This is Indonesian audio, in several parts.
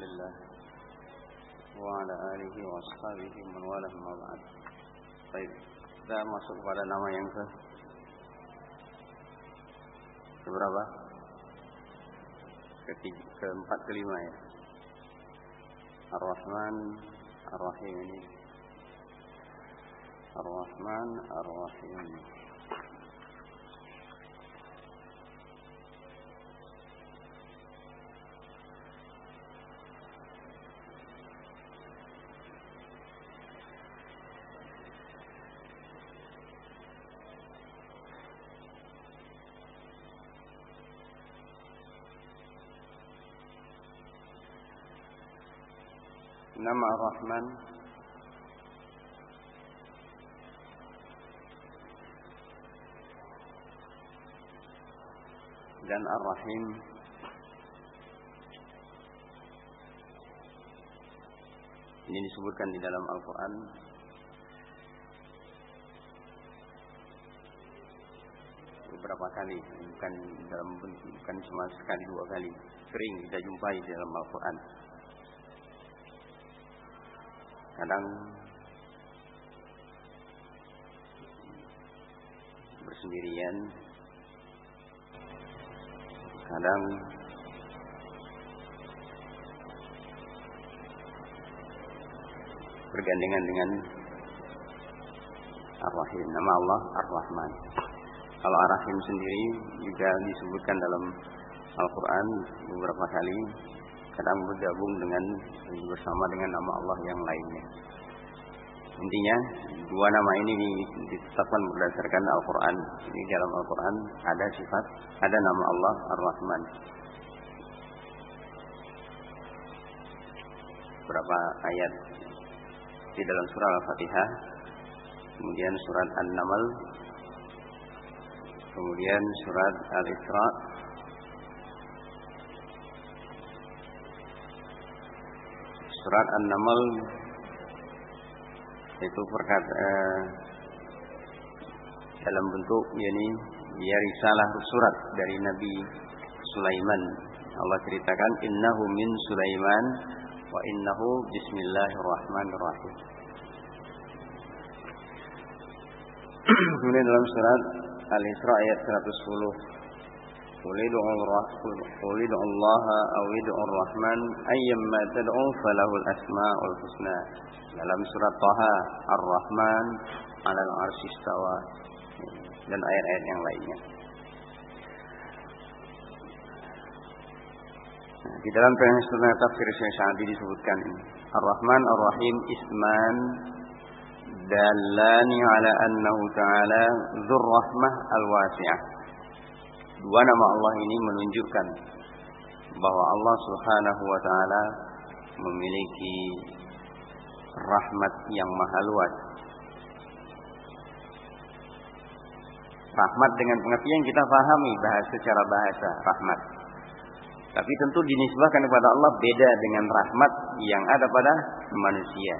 الله وعلى آله وأصحابه من والاه ما بعد طيب kita masuk pada nama yang ke keberapa? Ketiga, keempat kelima ya. Ar-Rahman Ar-Rahim ini. Ar-Rahman Ar-Rahim. Nama Ar-Rahman. Dan Ar-Rahim. Ini disebutkan di dalam Al-Quran. Beberapa kali bukan dalam bukan cuma sekali dua kali. Sering kita jumpai di dalam Al-Quran kadang bersendirian kadang bergandengan dengan Ar-Rahim. Nama Allah Ar-Rahman. Kalau Ar-Rahim sendiri juga disebutkan dalam Al-Quran beberapa kali kadang bergabung dengan bersama dengan nama Allah yang lainnya. Intinya dua nama ini ditetapkan berdasarkan Al-Quran. Ini dalam Al-Quran ada sifat, ada nama Allah Ar-Rahman. Berapa ayat di dalam surah Al-Fatihah, kemudian surat An-Naml, kemudian surat Al-Isra, surat An-Naml itu perkata eh, dalam bentuk yakni dia risalah surat dari Nabi Sulaiman. Allah ceritakan innahu min Sulaiman wa innahu bismillahirrahmanirrahim. Kemudian dalam surat Al-Isra ayat 110 قل ادعوا الله أو ادعوا الرحمن أيما تدعوا فله الأسماء الحسنى dalam surat Taha Ar-Rahman al arsy istawa dan ayat-ayat yang lainnya. Nah, di dalam pengajian tafsir Syekh Sa'di disebutkan ini. Ar-Rahman Ar-Rahim isman dalani ala annahu ta'ala dzur rahmah al-wasi'ah Dua nama Allah ini menunjukkan bahwa Allah Subhanahu wa taala memiliki rahmat yang maha luas. Rahmat dengan pengertian kita pahami bahasa secara bahasa rahmat. Tapi tentu dinisbahkan kepada Allah beda dengan rahmat yang ada pada manusia.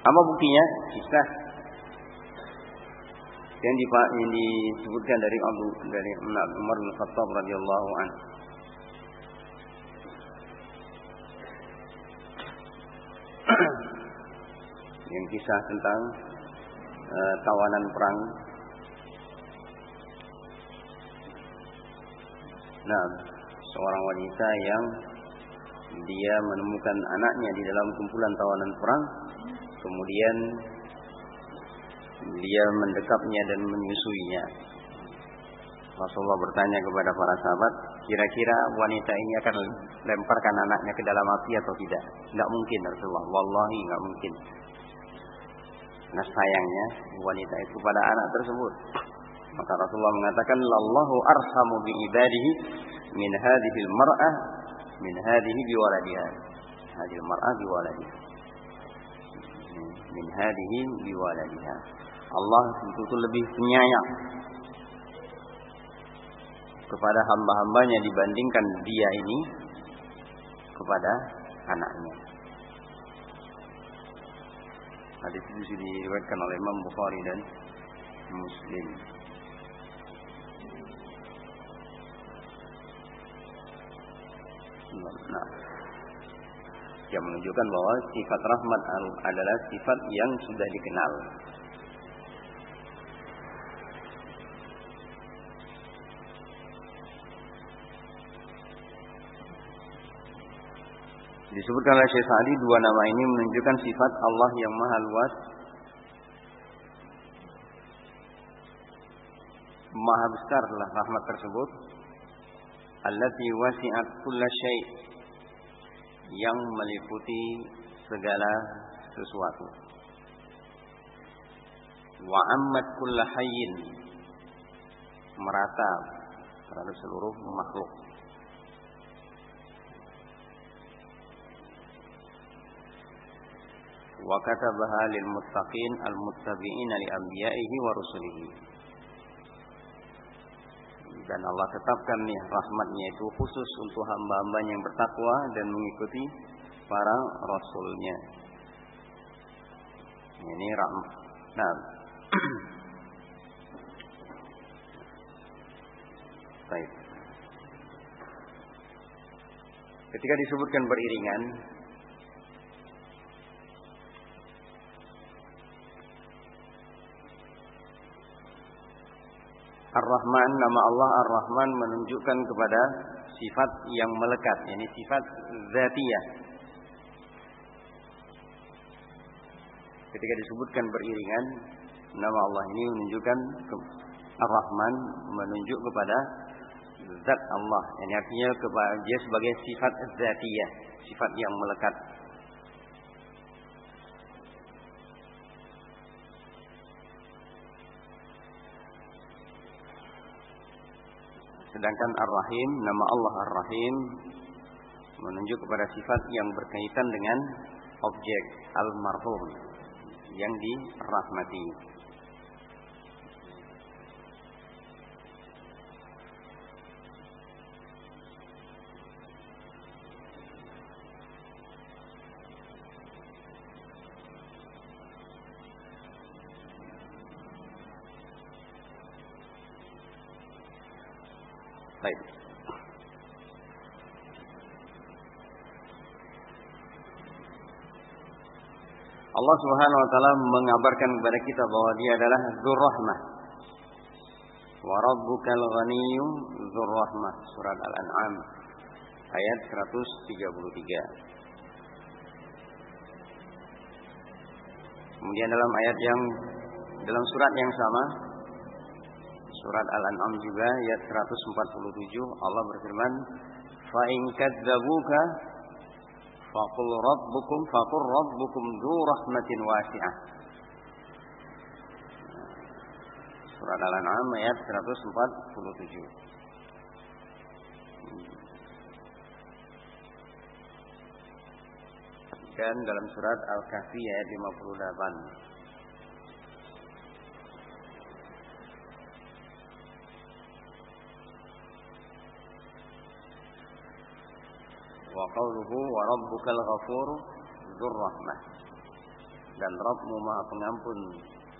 Apa buktinya? Kisah yang, yang disebutkan dari Abu dari Umar bin Khattab radhiyallahu anhu. yang kisah tentang uh, tawanan perang. Nah, seorang wanita yang dia menemukan anaknya di dalam kumpulan tawanan perang, kemudian dia mendekapnya dan menyusuinya. Rasulullah bertanya kepada para sahabat, kira-kira wanita ini akan lemparkan anaknya ke dalam api atau tidak? Tidak mungkin Rasulullah. Wallahi tidak mungkin. Nah sayangnya wanita itu pada anak tersebut. Maka Rasulullah mengatakan, "Lallahu arhamu bi ibadihi min hadhihi mar'ah min hadhihi bi waladiha." Hadhihi mar'ah bi waladiha. Min hadhihi bi waladiha. Allah tentu lebih penyayang kepada hamba-hambanya dibandingkan dia ini kepada anaknya. Hadis itu diriwayatkan oleh Imam Bukhari dan Muslim. Nah, yang menunjukkan bahwa sifat rahmat adalah sifat yang sudah dikenal. Disebutkan oleh Syekh Sa'di dua nama ini menunjukkan sifat Allah yang maha luas. Maha besarlah rahmat tersebut. Allati wasi'at kulla yang meliputi segala sesuatu. Wa ammat kulla hayyin. Merata terhadap seluruh makhluk muttabi'ina li anbiya'ihi wa rusulihi dan Allah tetapkan nih rahmatnya itu khusus untuk hamba-hamba yang bertakwa dan mengikuti para rasulnya. Ini rahmat. Nah, baik. Ketika disebutkan beriringan, Ar-Rahman, nama Allah Ar-Rahman menunjukkan kepada sifat yang melekat, ini sifat zatiyah. Ketika disebutkan beriringan, nama Allah ini menunjukkan Ar-Rahman menunjuk kepada zat Allah. Ini artinya dia sebagai sifat zatiyah, sifat yang melekat. Sedangkan Ar-Rahim, nama Allah Ar-Rahim menunjuk kepada sifat yang berkaitan dengan objek al-marhum yang dirahmati. Baik. Allah Subhanahu wa taala mengabarkan kepada kita bahwa Dia adalah Dzurrahmah. Wa rabbukal ghaniyyu dzurrahmah. Surat Al-An'am ayat 133. Kemudian dalam ayat yang dalam surat yang sama Surat Al-An'am juga ayat 147 Allah berfirman, "Fa in kadzdzabuka faqul rabbukum faqur rabbukum dzu rahmatin wasi'ah." Surat Al-An'am ayat 147. Dan dalam surat Al-Kahfi ayat 58. Wa qawluhu wa rabbukal ghafuru dzur rahmah dan Rabbmu Maha Pengampun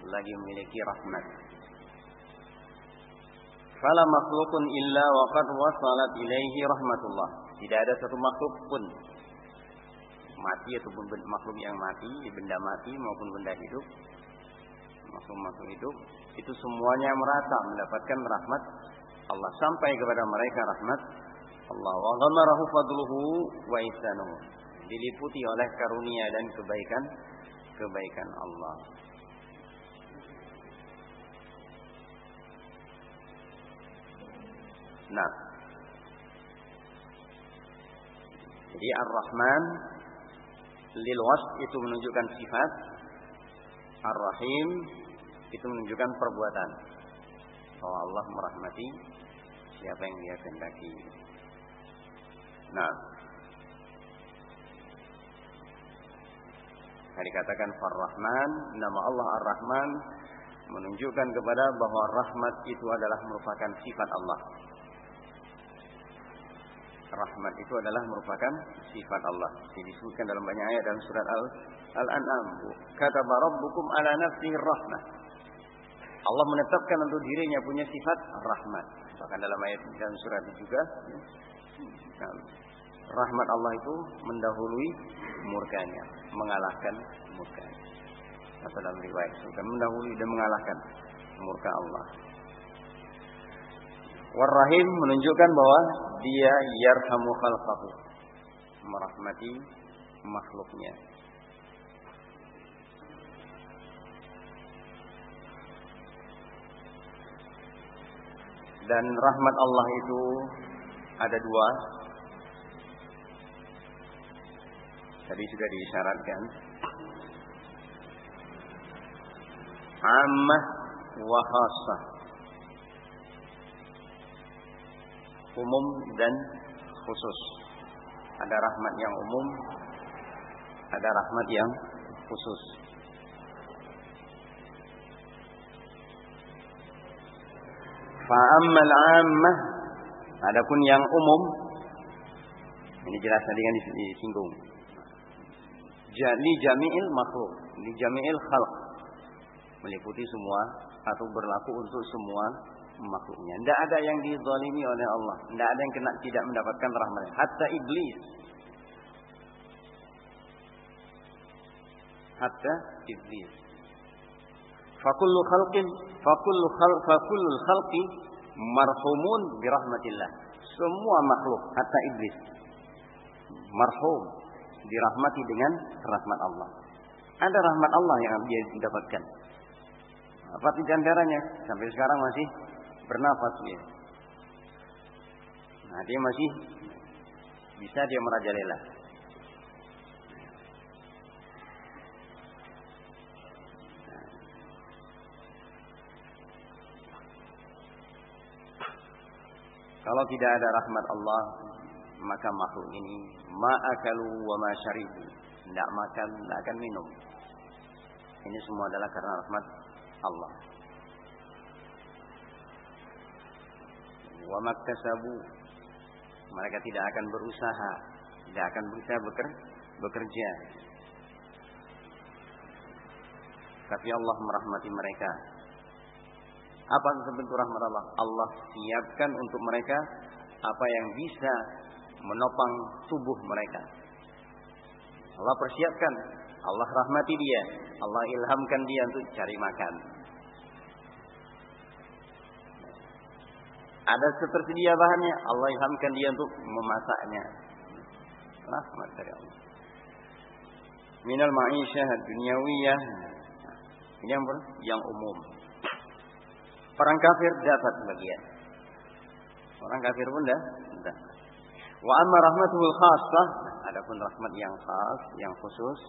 lagi memiliki rahmat. Fala makhlukun illa wa qad wasalat ilaihi rahmatullah. Tidak ada satu makhluk pun mati ataupun makhluk yang mati, benda mati maupun benda hidup, makhluk-makhluk hidup itu semuanya merata mendapatkan rahmat Allah sampai kepada mereka rahmat Allah wa ghamarahu fadluhu wa ihsanuhu. Diliputi oleh karunia dan kebaikan kebaikan Allah. Nah. Jadi Ar-Rahman lil wasf itu menunjukkan sifat. Ar-Rahim itu menunjukkan perbuatan. Bahwa Allah merahmati siapa yang dia kehendaki. Nah. Tadi katakan Far-Rahman, nama Allah Ar-Rahman menunjukkan kepada bahwa rahmat itu adalah merupakan sifat Allah. Rahmat itu adalah merupakan sifat Allah. Ini disebutkan dalam banyak ayat dalam surat Al-An'am. Kata Rabbukum ala nafsihi rahmat. Allah menetapkan untuk dirinya punya sifat rahmat. Bahkan dalam ayat dalam surat itu juga nah, rahmat Allah itu mendahului murkanya, mengalahkan murkanya. Atau dalam riwayat, sudah mendahului dan mengalahkan murka Allah. Warrahim menunjukkan bahwa dia yarhamu khalqahu. Merahmati makhluknya. Dan rahmat Allah itu ada dua. Tadi sudah diisyaratkan. Ammah wa khassah. Umum dan khusus. Ada rahmat yang umum, ada rahmat yang khusus. Fa'ammal ammah Adapun yang umum ini jelas tadi kan disinggung. Li jami'il makhluk, li jami'il khalq. Meliputi semua atau berlaku untuk semua makhluknya. Tidak ada yang dizalimi oleh Allah. Tidak ada yang kena tidak mendapatkan rahmat. Hatta iblis. Hatta iblis. Fakullu khalqin, fakullu khalq, fakullu khalqi marhumun birahmatillah. Semua makhluk, hatta iblis. Marhum, dirahmati dengan rahmat Allah. Ada rahmat Allah yang dia dapatkan. Apa di antaranya? Sampai sekarang masih bernafas dia. Nah, dia masih bisa dia merajalela. Kalau tidak ada rahmat Allah, maka makhluk ini ma'akalu wa ma syaribu. Tidak makan, tidak akan minum. Ini semua adalah karena rahmat Allah. Wa maktasabu. Mereka tidak akan berusaha, tidak akan berusaha bekerja. Tapi Allah merahmati mereka apa bentuk rahmat Allah? Allah siapkan untuk mereka apa yang bisa menopang tubuh mereka. Allah persiapkan, Allah rahmati dia, Allah ilhamkan dia untuk cari makan. Ada setersedia bahannya, Allah ilhamkan dia untuk memasaknya. Rahmat dari Allah. Minal ma'isyah dunyawiyah. Ini yang, yang umum. Orang kafir dapat bagian. Orang kafir pun dah, dah. Wa amma rahmatul khassah, adapun rahmat yang khas, yang khusus,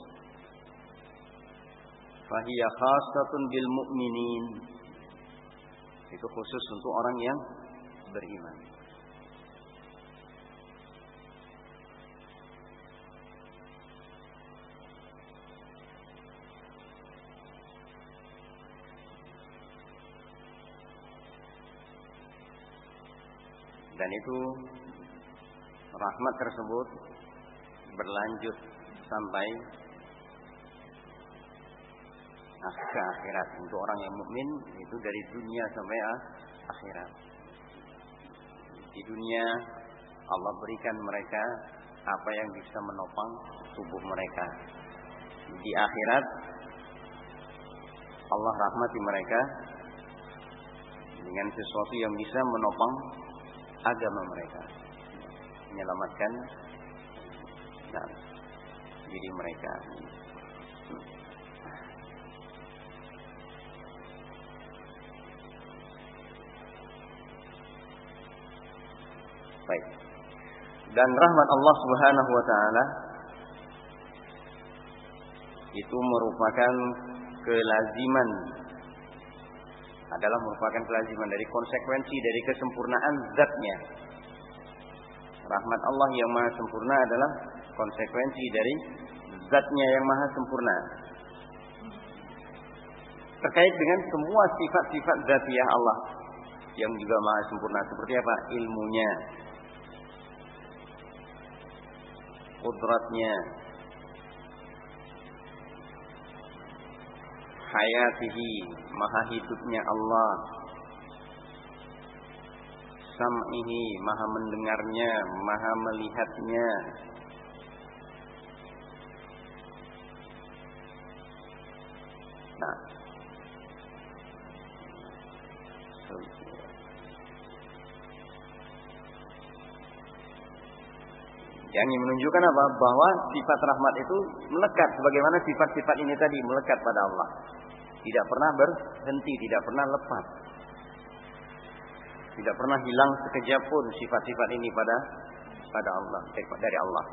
fahiya khassatun bil mu'minin. Itu khusus untuk orang yang beriman. Dan itu rahmat tersebut berlanjut sampai ke akhirat untuk orang yang mukmin itu dari dunia sampai akhirat. Di dunia Allah berikan mereka apa yang bisa menopang tubuh mereka. Di akhirat Allah rahmati mereka dengan sesuatu yang bisa menopang agama mereka. Menyelamatkan nah, diri mereka. Baik. Dan rahmat Allah Subhanahu wa taala itu merupakan kelaziman adalah merupakan kelaziman dari konsekuensi dari kesempurnaan zatnya. Rahmat Allah yang maha sempurna adalah konsekuensi dari zatnya yang maha sempurna. Terkait dengan semua sifat-sifat zatiah Allah yang juga maha sempurna. Seperti apa? Ilmunya, kudratnya, hayatihi maha hidupnya Allah sam'ihi maha mendengarnya maha melihatnya nah Yang ingin menunjukkan apa? Bahwa sifat rahmat itu melekat sebagaimana sifat-sifat ini tadi melekat pada Allah. Tidak pernah berhenti, tidak pernah lepas. Tidak pernah hilang sekejap pun sifat-sifat ini pada pada Allah, dari Allah.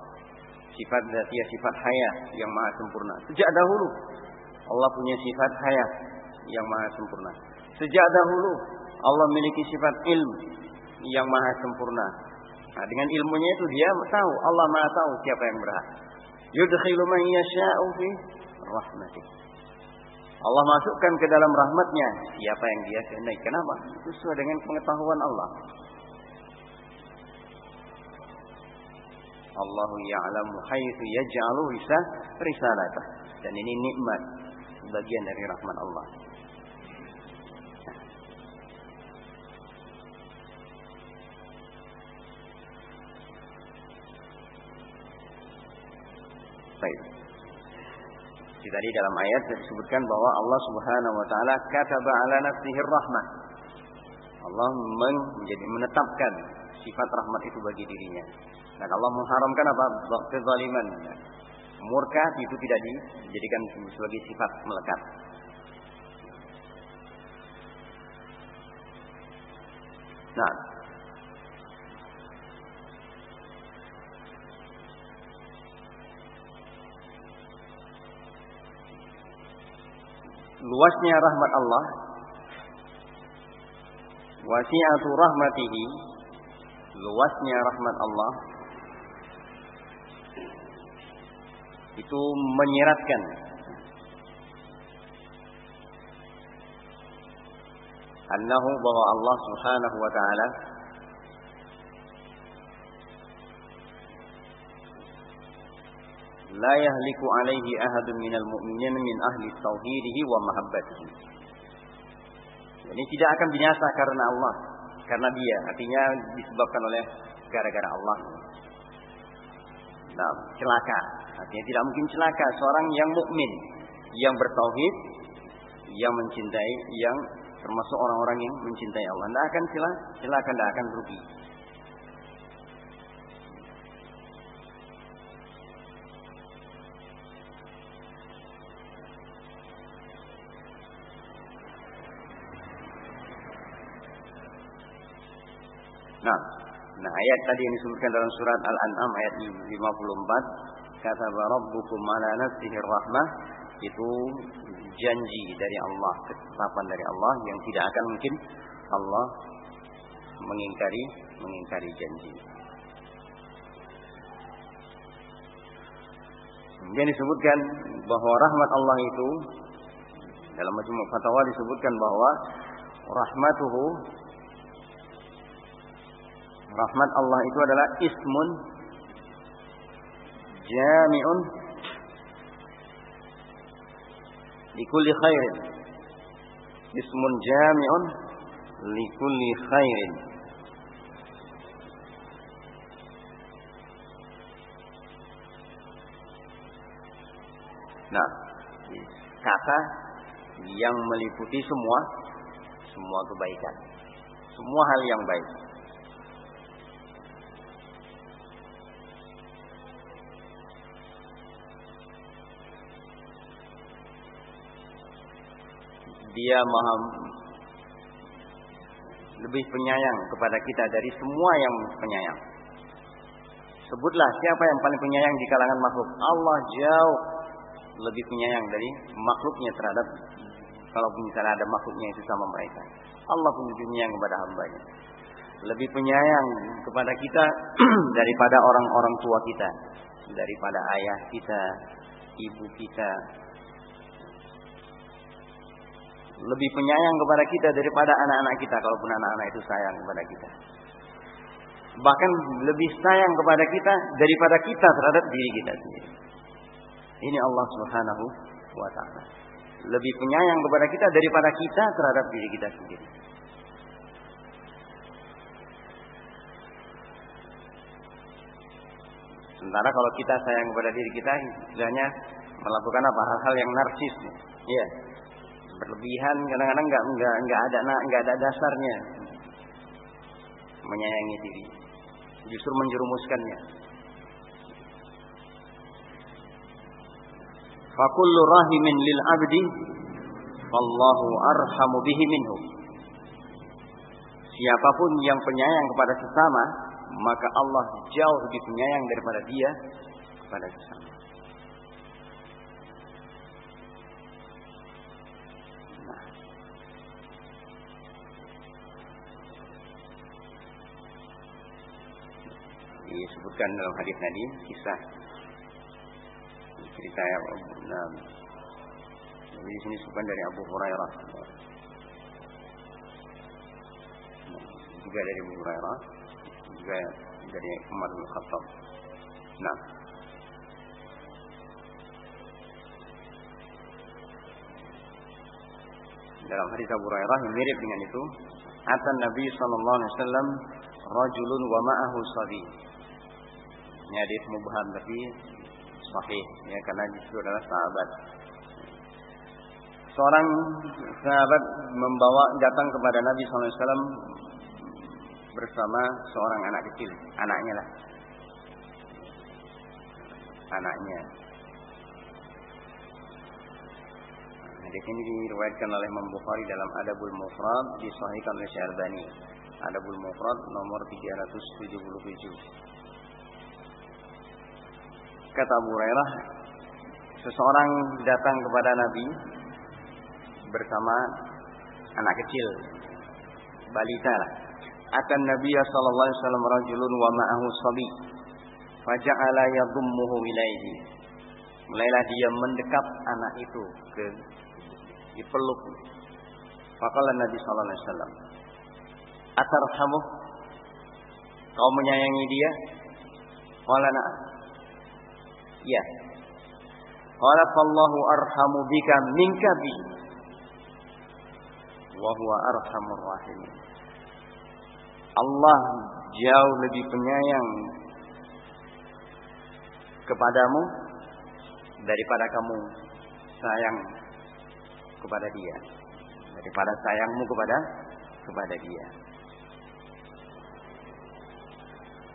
Sifat dia sifat hayat yang maha sempurna. Sejak dahulu Allah punya sifat hayat yang maha sempurna. Sejak dahulu Allah memiliki sifat ilmu yang maha sempurna. Nah, dengan ilmunya itu dia tahu, Allah maha tahu siapa yang berhak. Yudkhilu man yasha'u fi rahmatih. Allah masukkan ke dalam rahmatnya siapa yang dia kehendaki. Kenapa? Sesuai dengan pengetahuan Allah. Allah ya'lamu haitsu yaj'alu risalatah. Dan ini nikmat bagian dari rahmat Allah. Baik. Jadi tadi dalam ayat disebutkan bahwa Allah Subhanahu wa taala kataba ala nafsihi rahmah. Allah menjadi menetapkan sifat rahmat itu bagi dirinya. Dan Allah mengharamkan apa? Kezaliman. Murka itu tidak dijadikan sebagai sifat melekat. Nah, luasnya rahmat Allah wasi'atu rahmatihi luasnya rahmat Allah itu menyiratkan annahu bahwa Allah Subhanahu wa taala la yahliku alaihi ahadun minal mu'minin min ahli tauhidihi wa mahabbatihi. Ini tidak akan binasa karena Allah, karena dia, artinya disebabkan oleh gara-gara Allah. Nah, celaka. Artinya tidak mungkin celaka seorang yang mukmin, yang bertauhid, yang mencintai, yang termasuk orang-orang yang mencintai Allah. Tidak akan celaka, celaka tidak akan rugi. Nah, nah ayat tadi yang disebutkan dalam surat Al-An'am ayat 54 kata rabbukum ala nafsihi rahmah itu janji dari Allah, ketetapan dari Allah yang tidak akan mungkin Allah mengingkari mengingkari janji. Kemudian disebutkan bahwa rahmat Allah itu dalam majmu' fatwa disebutkan bahwa rahmatuhu Rahmat Allah itu adalah ismun jami'un likulli khairin. Ismun jami'un likulli khairin. Nah, kata yang meliputi semua semua kebaikan. Semua hal yang baik. Dia maha lebih penyayang kepada kita dari semua yang penyayang. Sebutlah siapa yang paling penyayang di kalangan makhluk. Allah jauh lebih penyayang dari makhluknya terhadap kalaupun misalnya ada makhluknya itu sama mereka. Allah pun penyayang kepada hambanya. Lebih penyayang kepada kita daripada orang-orang tua kita. Daripada ayah kita, ibu kita, lebih penyayang kepada kita daripada anak-anak kita kalaupun anak-anak itu sayang kepada kita. Bahkan lebih sayang kepada kita daripada kita terhadap diri kita sendiri. Ini Allah Subhanahu wa taala. Lebih penyayang kepada kita daripada kita terhadap diri kita sendiri. Sementara kalau kita sayang kepada diri kita, istilahnya melakukan apa? Hal-hal yang narsis. Iya. Berlebihan kadang-kadang nggak nggak nggak ada nggak ada dasarnya. Menyayangi diri. Justru menjerumuskannya. Fakullu rahimin lil abdi wallahu arhamu bihi minhu. Siapa pun yang penyayang kepada sesama maka Allah jauh lebih penyayang daripada dia kepada sesama disebutkan dalam hadis tadi kisah cerita ya nah, di sini disebutkan dari Abu Hurairah. Juga dari Abu Hurairah juga dari Umar bin Khattab. Nah dalam hadis Abu Hurairah yang mirip dengan itu Atan Nabi sallallahu alaihi wasallam rajulun wa ma'ahu sabi ini hadis mubham tapi sahih ya karena itu adalah sahabat. Seorang sahabat membawa datang kepada Nabi SAW bersama seorang anak kecil, anaknya lah, anaknya. Hadis ini diriwayatkan oleh Imam Bukhari dalam Adabul Mufrad disahihkan oleh Syarbani. Adabul Mufrad nomor 377. Kata Abu Hurairah, seseorang datang kepada Nabi bersama anak kecil, balita. Akan Nabi sallallahu alaihi wasallam rajulun wa ma'ahu sabi. Faja'ala yadhummuhu ilaihi. Mulailah dia mendekap anak itu ke dipeluk. Faqala Nabi sallallahu alaihi wasallam, "Atarhamu?" Kau menyayangi dia? Qala na'am. Ya. Qala fallahu arhamu bika minka bi. Wa huwa arhamur rahim. Allah jauh lebih penyayang kepadamu daripada kamu sayang kepada dia daripada sayangmu kepada kepada dia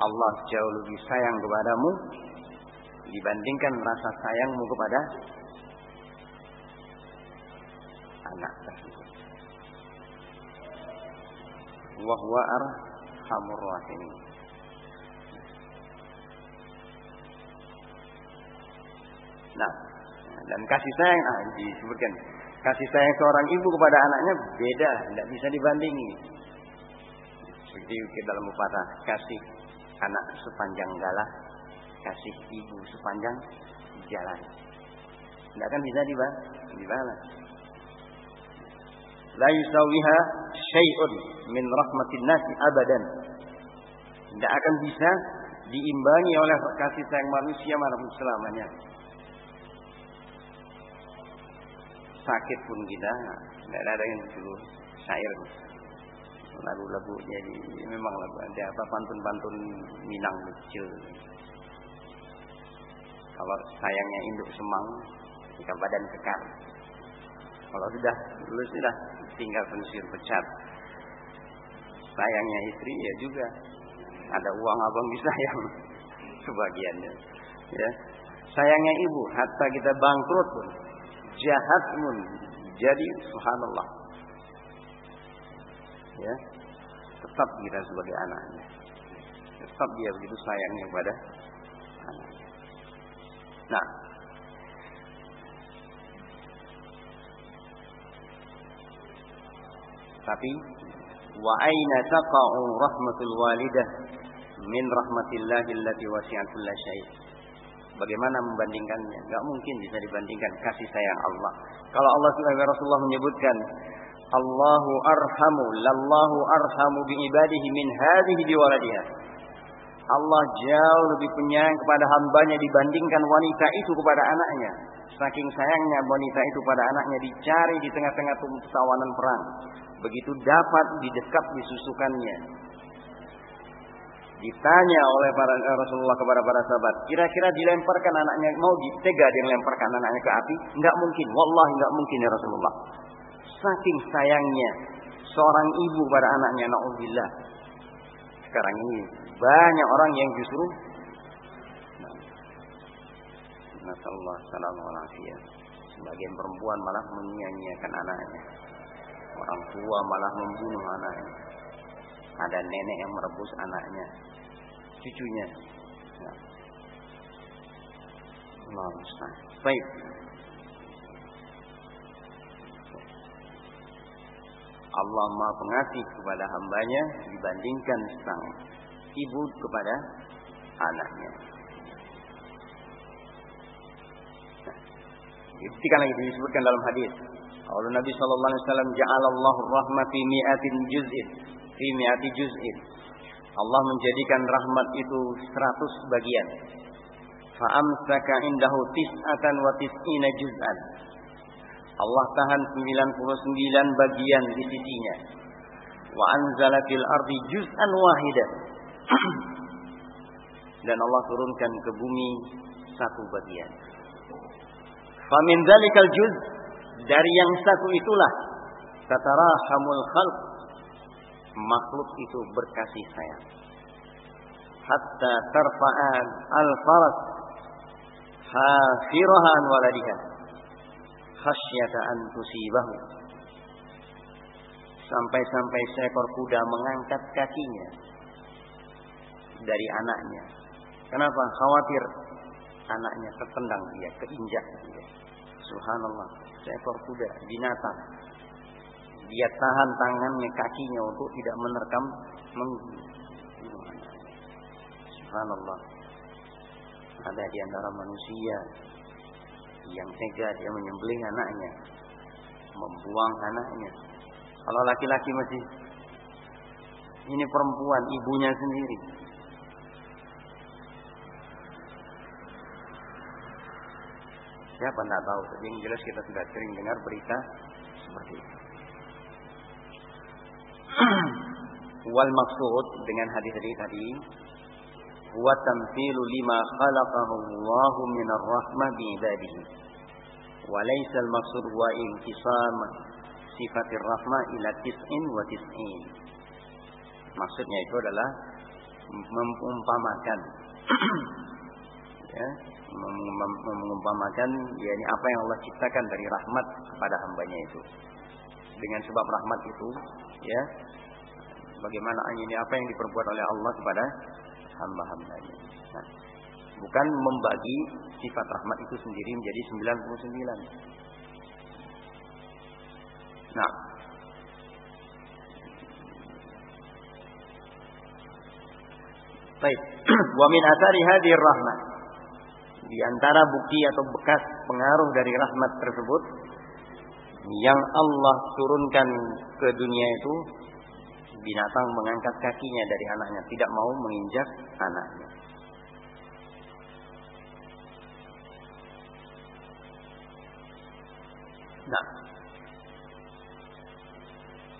Allah jauh lebih sayang kepadamu dibandingkan rasa sayangmu kepada anak tersebut. Wa huwa arhamur. Nah, dan kasih sayang ah, disebutkan kasih sayang seorang ibu kepada anaknya beda, tidak bisa dibandingi. Seperti dalam pepatah kasih anak sepanjang galah kasih ibu sepanjang jalan. Tidak akan bisa dibalas. La yusawiha syai'un min rahmatin nasi abadan. Tidak akan bisa diimbangi oleh kasih sayang manusia mana pun selamanya. Sakit pun kita, tidak ada yang dulu syair lagu-lagu jadi memang lagu ada apa pantun-pantun Minang kecil kalau sayangnya induk semang, jika badan kekar. Kalau sudah lulus sudah tinggal pensiun pecat. Sayangnya istri ya juga ada uang abang bisa yang sebagiannya. Ya. Sayangnya ibu, hatta kita bangkrut pun, jahat pun, jadi subhanallah. Ya, tetap kita sebagai anaknya. Tetap dia begitu sayangnya kepada Nah. Tapi wa aina taqa'u rahmatul walidah min rahmatillahi allati wasi'at kullasyai. Bagaimana membandingkannya? Gak mungkin bisa dibandingkan kasih sayang Allah. Kalau Allah Subhanahu Rasulullah menyebutkan Allahu arhamu lallahu arhamu bi ibadihi min hadhihi bi waladiha. Allah jauh lebih penyayang kepada hambanya dibandingkan wanita itu kepada anaknya. Saking sayangnya wanita itu pada anaknya dicari di tengah-tengah tawanan perang. Begitu dapat didekap disusukannya. Ditanya oleh para eh, Rasulullah kepada para sahabat, kira-kira dilemparkan anaknya mau ditega dia melemparkan anaknya ke api? Enggak mungkin, wallahi enggak mungkin ya Rasulullah. saking sayangnya seorang ibu pada anaknya naudzubillah. Sekarang ini banyak orang yang justru Nasallahu salam Sebagian perempuan malah menyia-nyiakan anaknya. Orang tua malah membunuh anaknya. Ada nenek yang merebus anaknya, cucunya. Nah. Allah Baik. Allah Maha Pengasih kepada hambanya dibandingkan sang ibu kepada anaknya. Dibuktikan lagi disebutkan dalam hadis. Kalau Nabi Shallallahu Alaihi Wasallam ja'alallahu rahmat fi mi'atin juz'in fi mi'ati juz'in. Allah menjadikan rahmat itu seratus bagian. Fa'amsaka indahu tis'atan wa tis'ina juz'an. Allah tahan 99 bagian di sisinya. Wa anzala fil ardi juz'an wahidan. Dan Allah turunkan ke bumi satu bagian. Famin dzalikal juz dari yang satu itulah tatarahamul khalq makhluk itu berkasih sayang. Hatta tarfa'an al-faras hafirahan waladiha khasyata an tusibahu sampai-sampai seekor kuda mengangkat kakinya dari anaknya. Kenapa? Khawatir anaknya tertendang dia keinjak. Dia subhanallah. Seekor kuda binatang. Dia tahan tangannya kakinya untuk tidak menerkam subhanallah. Ada di antara manusia yang tega dia menyembelih anaknya, membuang anaknya. Kalau laki-laki masih ini perempuan, ibunya sendiri. Siapa tidak tahu, tapi yang jelas kita sudah sering dengar berita seperti itu. Wal maksud dengan hadis-hadis tadi huwa tamthilu lima khalaqahu Allah min ar-rahmah bi ibadihi. Wa laysa al-maqsud wa inqisam sifatir rahmah ila tis'in wa tis'in. Maksudnya itu adalah mengumpamakan ya, mengumpamakan yakni apa yang Allah ciptakan dari rahmat kepada hambanya itu. Dengan sebab rahmat itu, ya, bagaimana ini apa yang diperbuat oleh Allah kepada hamba-hambanya. Nah, bukan membagi sifat rahmat itu sendiri menjadi 99. Nah, Baik. Wa min athari hadir rahmat. Di antara bukti atau bekas pengaruh dari rahmat tersebut yang Allah turunkan ke dunia itu binatang mengangkat kakinya dari anaknya, tidak mau menginjak anaknya. Nah,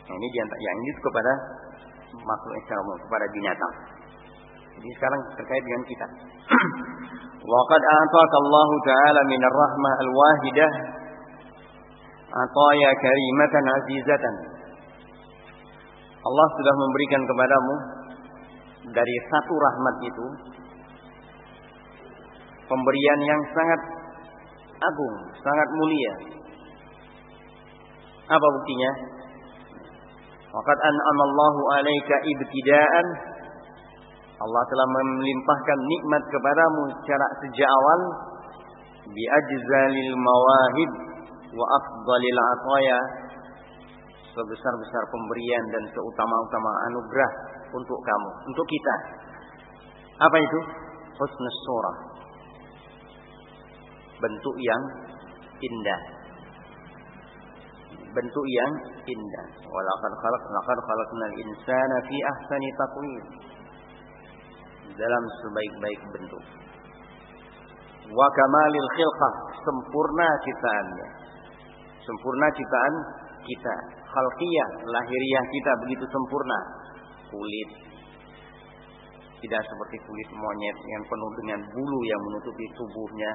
ini di antara yang ini kepada makhluk secara kepada binatang. Jadi sekarang terkait dengan kita. Waqad a'taka Allah Ta'ala min ar-rahmah al-wahidah ataya karimatan azizatan Allah sudah memberikan kepadamu dari satu rahmat itu pemberian yang sangat agung, sangat mulia. Apa buktinya? Waqad an'amallahu 'alaika ibtida'an Allah telah melimpahkan nikmat kepadamu secara sejak awal bi ajzalil mawahib wa afdalil ataya sebesar-besar pemberian dan seutama-utama anugerah untuk kamu, untuk kita. Apa itu? Husnus surah. Bentuk yang indah. Bentuk yang indah. Walaqad khalaq laqad khalaqnal insana fi ahsani taqwim. Dalam sebaik-baik bentuk. Wa kamalil khilqah, sempurna ciptaannya. Sempurna ciptaan kita khalqiyah, lahiriah kita begitu sempurna. Kulit tidak seperti kulit monyet yang penuh dengan bulu yang menutupi tubuhnya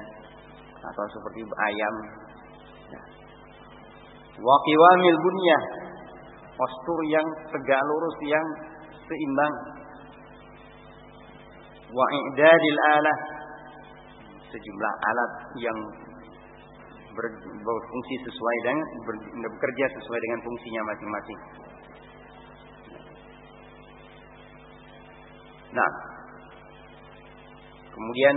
atau seperti ayam. Nah, Wa qiwamil bunyah. Postur yang tegak lurus yang seimbang. Wa i'dadil alah. Sejumlah alat yang berfungsi sesuai dengan bekerja sesuai dengan fungsinya masing-masing. Nah, kemudian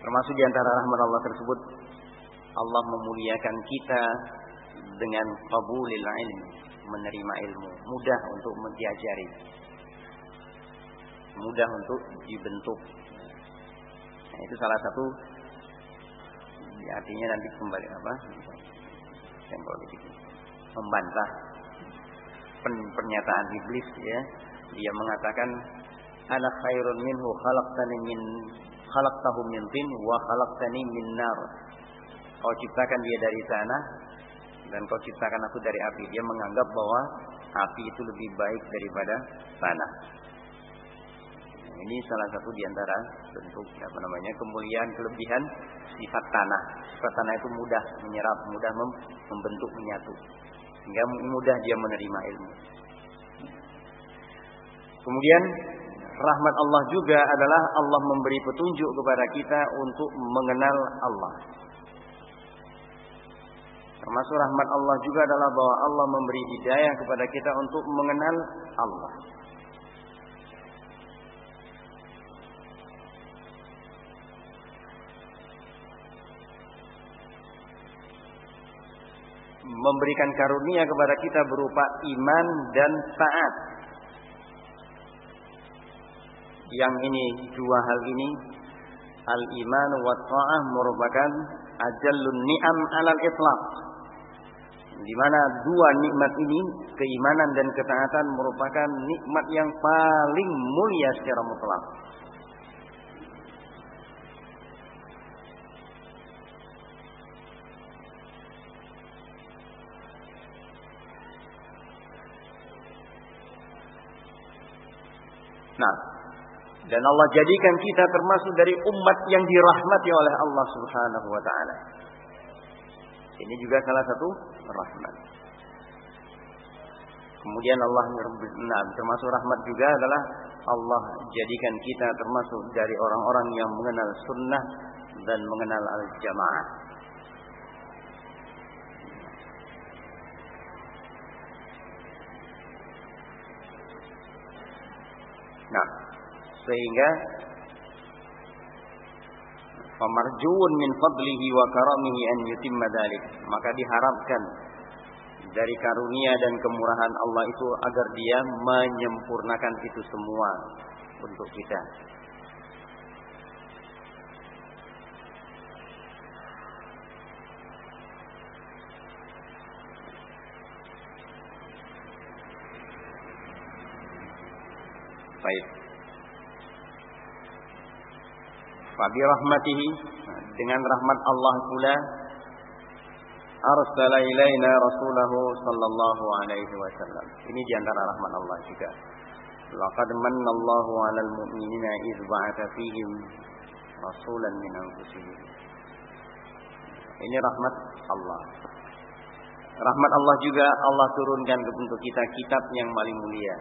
termasuk di antara rahmat Allah tersebut Allah memuliakan kita dengan qabulil ilmi, menerima ilmu, mudah untuk diajari. Mudah untuk dibentuk. Nah, itu salah satu artinya nanti kembali apa? Simbol Membantah pernyataan iblis ya. Dia mengatakan ana khairun minhu khalaqtani min khalaqtahu min tin wa khalaqtani min nar. Kau ciptakan dia dari tanah dan kau ciptakan aku dari api. Dia menganggap bahwa api itu lebih baik daripada tanah. Ini salah satu di antara bentuk apa namanya kemuliaan kelebihan sifat tanah. Sifat tanah itu mudah menyerap, mudah membentuk menyatu. Sehingga mudah dia menerima ilmu. Kemudian rahmat Allah juga adalah Allah memberi petunjuk kepada kita untuk mengenal Allah. Termasuk rahmat Allah juga adalah bahwa Allah memberi hidayah kepada kita untuk mengenal Allah. memberikan karunia kepada kita berupa iman dan taat. Yang ini dua hal ini al-iman wa ta'ah merupakan ajallun ni'am alal itlaq. Di mana dua nikmat ini, keimanan dan ketaatan merupakan nikmat yang paling mulia secara mutlak. Nah, dan Allah jadikan kita termasuk dari umat yang dirahmati oleh Allah Subhanahu wa taala. Ini juga salah satu rahmat. Kemudian Allah nah, termasuk rahmat juga adalah Allah jadikan kita termasuk dari orang-orang yang mengenal sunnah dan mengenal al-jamaah. Nah, sehingga famarjuun min fadlihi wa karamihi an yutimma dalik. Maka diharapkan dari karunia dan kemurahan Allah itu agar dia menyempurnakan itu semua untuk kita. Baik. Fabi rahmatihi dengan rahmat Allah pula arsala ilaina rasulahu sallallahu alaihi wasallam. Ini di antara rahmat Allah juga. Laqad manna Allahu 'alal mu'minina idz ba'atha fihim rasulan min anfusihim. Ini rahmat Allah. Rahmat Allah juga Allah turunkan untuk kita kitab yang paling mulia.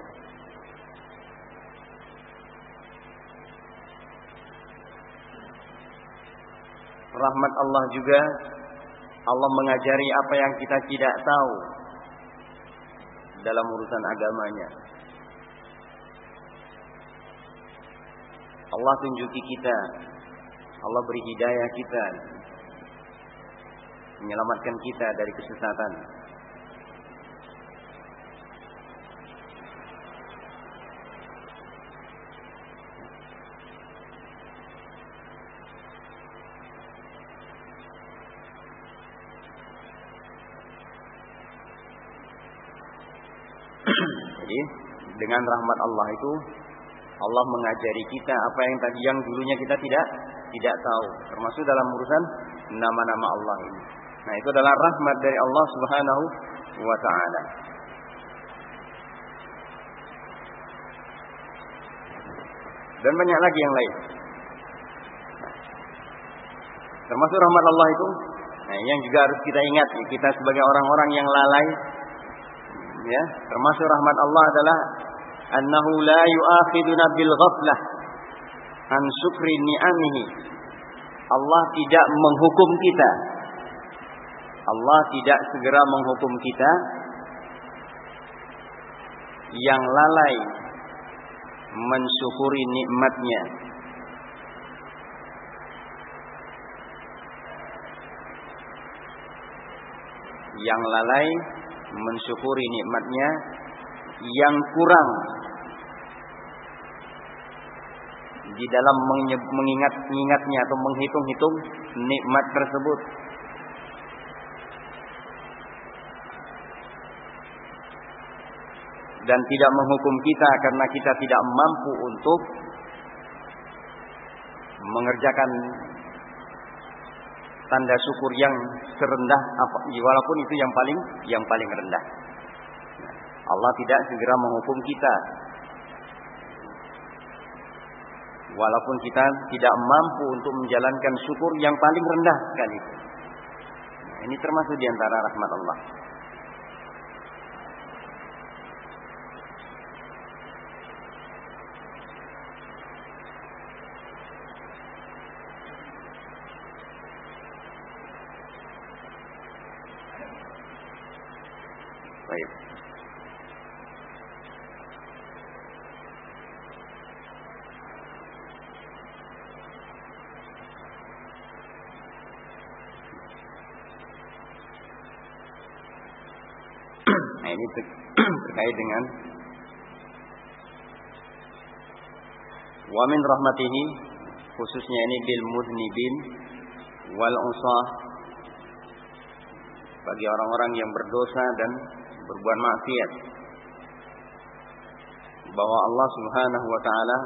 Rahmat Allah juga Allah mengajari apa yang kita tidak tahu dalam urusan agamanya. Allah tunjuki kita, Allah beri hidayah kita, menyelamatkan kita dari kesesatan. Jadi dengan rahmat Allah itu Allah mengajari kita apa yang tadi yang dulunya kita tidak tidak tahu, termasuk dalam urusan nama-nama Allah ini. Nah, itu adalah rahmat dari Allah Subhanahu wa taala. Dan banyak lagi yang lain. Termasuk rahmat Allah itu nah, yang juga harus kita ingat kita sebagai orang-orang yang lalai ya, termasuk rahmat Allah adalah annahu la yu'akhiduna bil ghaflah an syukri. Allah tidak menghukum kita. Allah tidak segera menghukum kita yang lalai mensyukuri nikmatnya. Yang lalai mensyukuri nikmatnya yang kurang di dalam mengingat-ingatnya atau menghitung-hitung nikmat tersebut. Dan tidak menghukum kita karena kita tidak mampu untuk mengerjakan tanda syukur yang serendah walaupun itu yang paling yang paling rendah. Allah tidak segera menghukum kita. Walaupun kita tidak mampu untuk menjalankan syukur yang paling rendah sekali. Ini termasuk di antara rahmat Allah. Ini terkait dengan wa min rahmatihi khususnya ini bil mudnibin wal usah bagi orang-orang yang berdosa dan berbuat maksiat. Bahwa Allah Subhanahu wa taala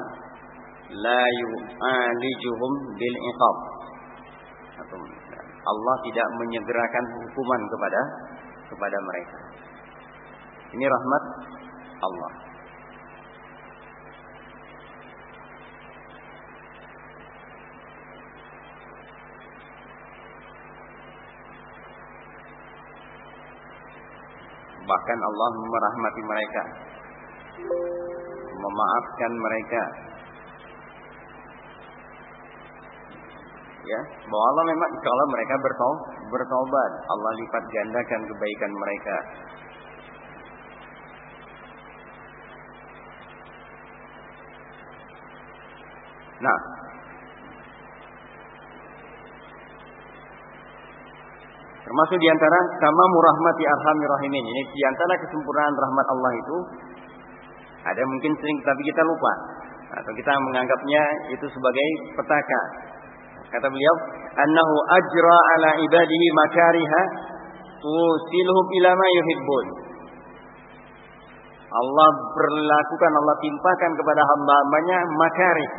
la yu'alijuhum bil iqab. Allah tidak menyegerakan hukuman kepada kepada mereka ini rahmat Allah. Bahkan Allah merahmati mereka. Memaafkan mereka. Ya, bahwa Allah memang kalau mereka bertobat, Allah lipat gandakan kebaikan mereka. Nah, termasuk di antara sama murahmati arhamir rahimin. Ini di antara kesempurnaan rahmat Allah itu ada mungkin sering tapi kita lupa atau kita menganggapnya itu sebagai petaka. Kata beliau, "Annahu ajra ala ibadihi makariha tusilhum ila ma yuhibbun." Allah berlakukan, Allah timpakan kepada hamba-hambanya makarih,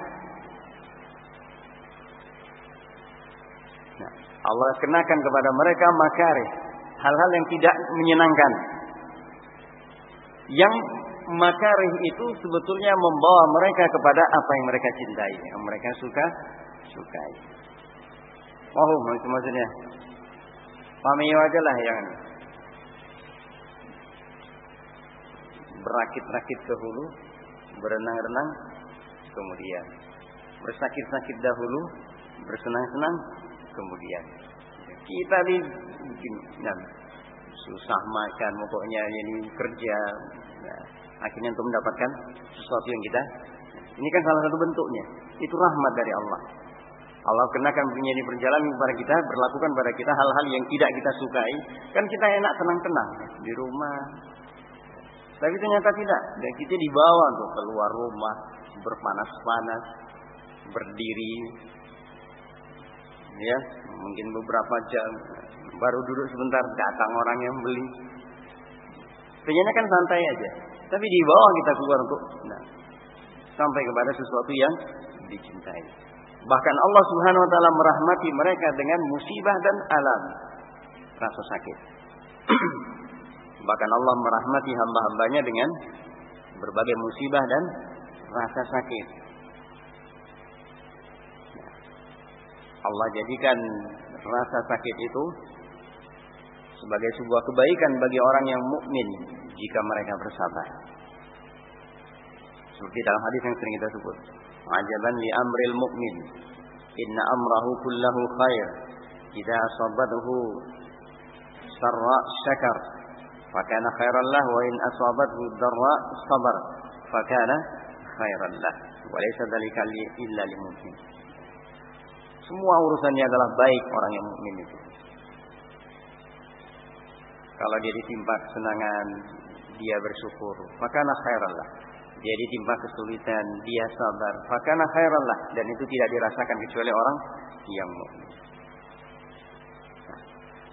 Allah kenakan kepada mereka makari hal-hal yang tidak menyenangkan. Yang makarih itu sebetulnya membawa mereka kepada apa yang mereka cintai, yang mereka suka sukai. Oh, itu maksudnya. Pamiyo aja lah yang berakit-rakit ke hulu, berenang-renang, kemudian bersakit-sakit dahulu, bersenang-senang, kemudian kita di mungkin nah, susah makan pokoknya ini kerja. Nah, akhirnya untuk mendapatkan sesuatu yang kita ini kan salah satu bentuknya. Itu rahmat dari Allah. Allah kenakan menjadi perjalanan kepada kita berlakukan pada kita hal-hal yang tidak kita sukai. Kan kita enak tenang-tenang di rumah. Tapi ternyata tidak. Dan kita dibawa untuk keluar rumah berpanas-panas berdiri ya. Mungkin beberapa jam. Baru duduk sebentar datang orang yang beli. Pengennya kan santai aja. Tapi di bawah kita keluar untuk nah, sampai kepada sesuatu yang dicintai. Bahkan Allah Subhanahu wa taala merahmati mereka dengan musibah dan alam. Rasa sakit. Bahkan Allah merahmati hamba-hambanya dengan berbagai musibah dan rasa sakit Allah jadikan rasa sakit itu sebagai sebuah kebaikan bagi orang yang mukmin jika mereka bersabar. Seperti dalam hadis yang sering kita sebut. Ajaban li amril mu'min. Inna amrahu kullahu khair. Idza asabathu sarra syakar. Fakana khairan lah. Wa in asabathu darra sabar. Fakana khairan lah. Wa laysa dhalika illa li mu'min. Semua urusannya adalah baik orang yang mukmin itu. Kalau dia ditimpa kesenangan, dia bersyukur. Maka khairan lah. Dia ditimpa kesulitan, dia sabar. Maka khairan lah. Dan itu tidak dirasakan kecuali orang yang mukmin.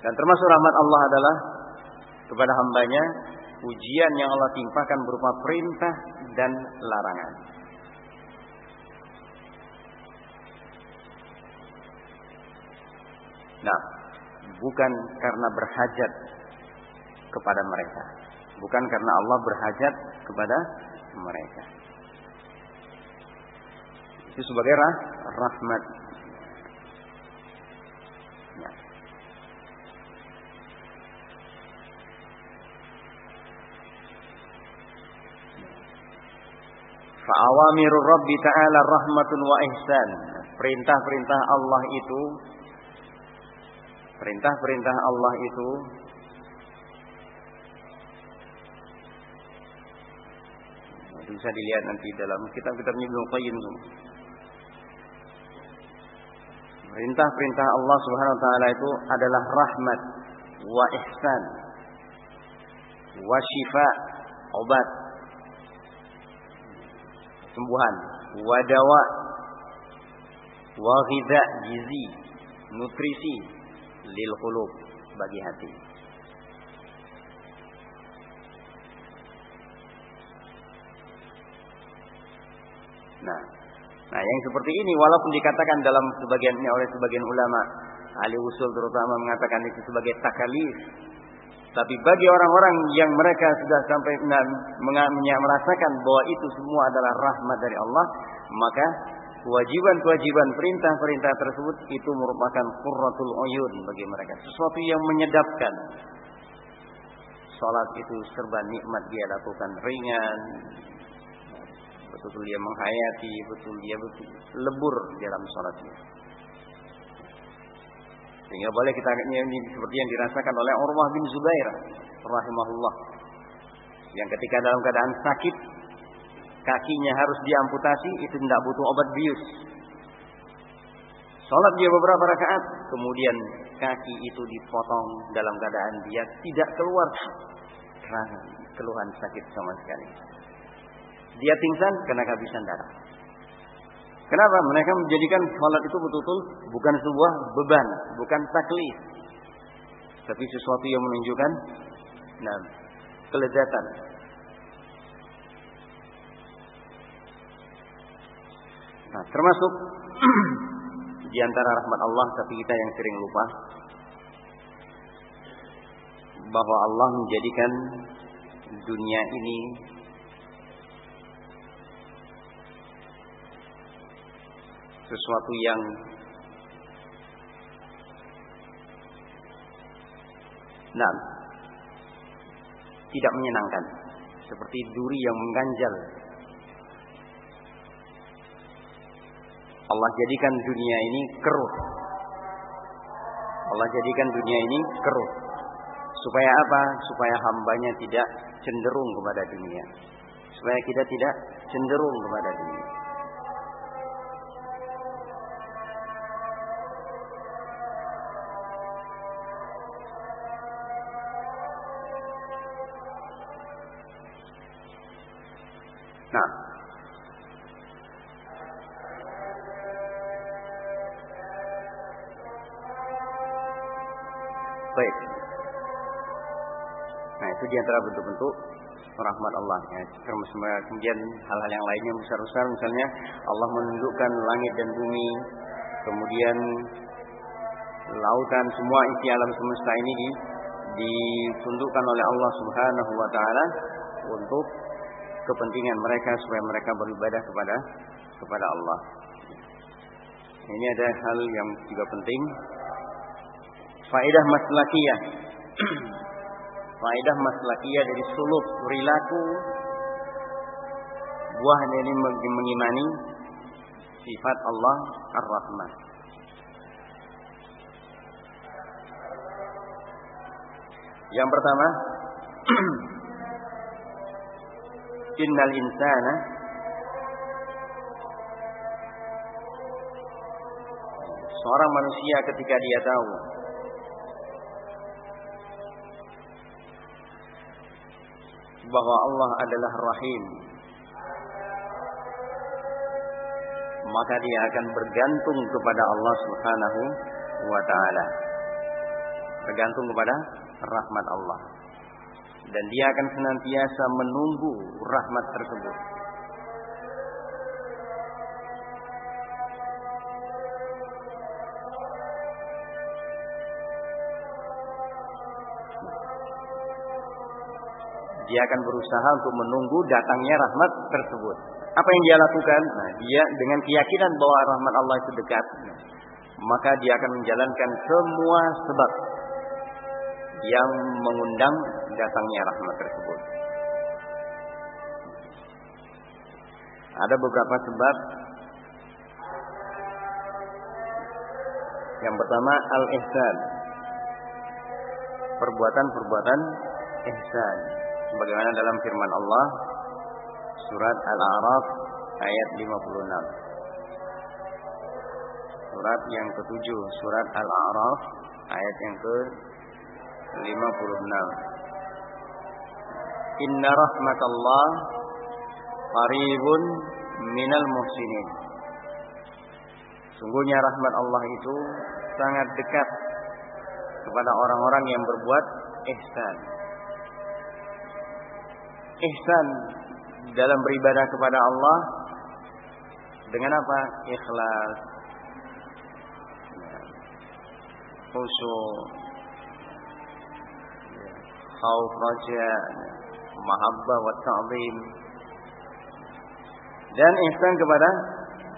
Dan termasuk rahmat Allah adalah kepada hambanya ujian yang Allah timpakan berupa perintah dan larangan. Nah, bukan karena berhajat kepada mereka. Bukan karena Allah berhajat kepada mereka. Itu sebagai rah rahmat. Nah. Fa'awamirur Rabbi Ta'ala rahmatun wa ihsan. Perintah-perintah Allah itu perintah-perintah Allah itu bisa dilihat nanti dalam kitab-kitab Ibnu Qayyim. Perintah-perintah Allah Subhanahu wa taala itu adalah rahmat wa ihsan wa syifa obat sembuhan wa dawa wa ghidha gizi nutrisi lil qulub bagi hati. Nah, nah yang seperti ini walaupun dikatakan dalam sebagian oleh sebagian ulama ahli usul terutama mengatakan itu sebagai takalif, tapi bagi orang-orang yang mereka sudah sampai merasakan bahwa itu semua adalah rahmat dari Allah, maka kewajiban-kewajiban perintah-perintah tersebut itu merupakan qurratul uyun bagi mereka, sesuatu yang menyedapkan. Salat itu serba nikmat dia lakukan ringan, betul dia menghayati, betul dia betul lebur dalam sholatnya. Sehingga boleh kita ini seperti yang dirasakan oleh Urwah bin Zubair rahimahullah. Yang ketika dalam keadaan sakit kakinya harus diamputasi itu tidak butuh obat bius. Sholat dia beberapa rakaat, kemudian kaki itu dipotong dalam keadaan dia tidak keluar keluhan sakit sama sekali. Dia pingsan karena kehabisan darah. Kenapa? Mereka menjadikan sholat itu betul-betul bukan sebuah beban, bukan taklif. Tapi sesuatu yang menunjukkan nah, kelezatan. Nah, termasuk di antara rahmat Allah tapi kita yang sering lupa bahwa Allah menjadikan dunia ini sesuatu yang nah, tidak menyenangkan. Seperti duri yang mengganjal Allah jadikan dunia ini keruh. Allah jadikan dunia ini keruh. Supaya apa? supaya hambanya tidak cenderung kepada dunia. Supaya kita tidak cenderung kepada dunia Di antara bentuk-bentuk rahmat Allah. Ya. Kemudian hal-hal yang lainnya besar-besar misalnya Allah menundukkan langit dan bumi, kemudian lautan semua isi alam semesta ini ditundukkan oleh Allah Subhanahu wa taala untuk kepentingan mereka supaya mereka beribadah kepada kepada Allah. Ini ada hal yang juga penting. Faedah maslakiyah. Faedah maslakiyah dari suluk perilaku buah ini mengimani sifat Allah Ar-Rahman. Yang pertama, innal insana seorang manusia ketika dia tahu bahwa Allah adalah Rahim. Maka dia akan bergantung kepada Allah Subhanahu wa taala. Bergantung kepada rahmat Allah. Dan dia akan senantiasa menunggu rahmat tersebut dia akan berusaha untuk menunggu datangnya rahmat tersebut. Apa yang dia lakukan? Nah, dia dengan keyakinan bahwa rahmat Allah itu dekat, maka dia akan menjalankan semua sebab yang mengundang datangnya rahmat tersebut. Ada beberapa sebab. Yang pertama al-ihsan. Perbuatan-perbuatan ihsan sebagaimana dalam firman Allah surat Al-A'raf ayat 56. Surat yang ketujuh, surat Al-A'raf ayat yang ke-56. Inna rahmatallah qaribun minal muhsinin. Sungguhnya rahmat Allah itu sangat dekat kepada orang-orang yang berbuat ihsan ihsan dalam beribadah kepada Allah dengan apa? Ikhlas, khusyuk, khauf raja, mahabbah wa ta'zim dan ihsan kepada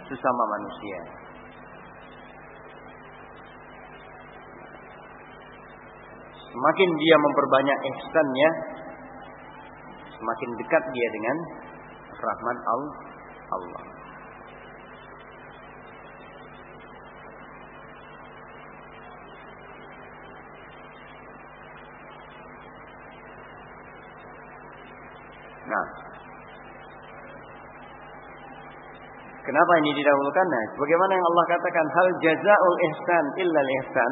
sesama manusia. Semakin dia memperbanyak ihsannya, semakin dekat dia dengan rahmat Allah. Nah, kenapa ini didahulukan? Nah, bagaimana yang Allah katakan hal jazaul ihsan illa ihsan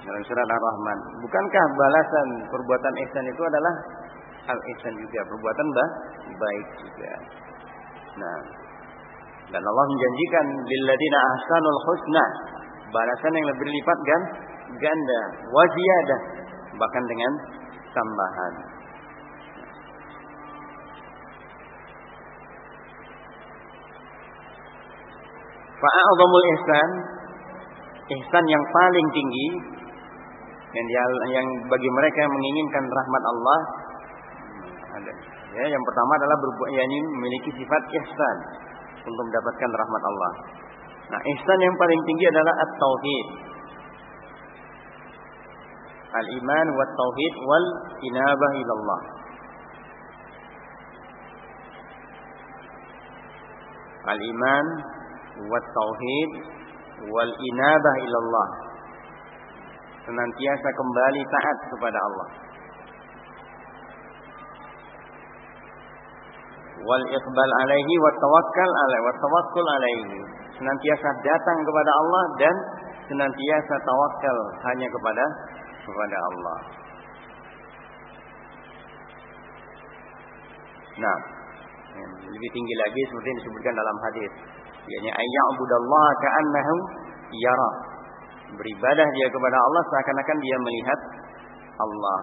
dalam surat Ar-Rahman. Bukankah balasan perbuatan ihsan itu adalah al-ihsan juga, perbuatan bah, baik juga. Nah, dan Allah menjanjikan lilladina ahsanul husna, balasan yang lebih lipat kan ganda, waziyadah, bahkan dengan tambahan. Fa'a'zamul ihsan ihsan yang paling tinggi yang yang bagi mereka yang menginginkan rahmat Allah ada. Ya, yang pertama adalah berbuat yakni memiliki sifat ihsan untuk mendapatkan rahmat Allah. Nah, ihsan yang paling tinggi adalah at-tauhid. Al-iman wa tauhid wal inabah ilallah. Al-iman wa tauhid wal inabah ilallah. Senantiasa kembali taat kepada Allah. Wal iqbal alaihi wa tawakkal alaihi wa tawakkul alaihi senantiasa datang kepada Allah dan senantiasa tawakal hanya kepada kepada Allah Nah, lebih tinggi lagi seperti yang disebutkan dalam hadis, yakni ayya'budallah ka'annahu yara. Beribadah dia kepada Allah seakan-akan dia melihat Allah.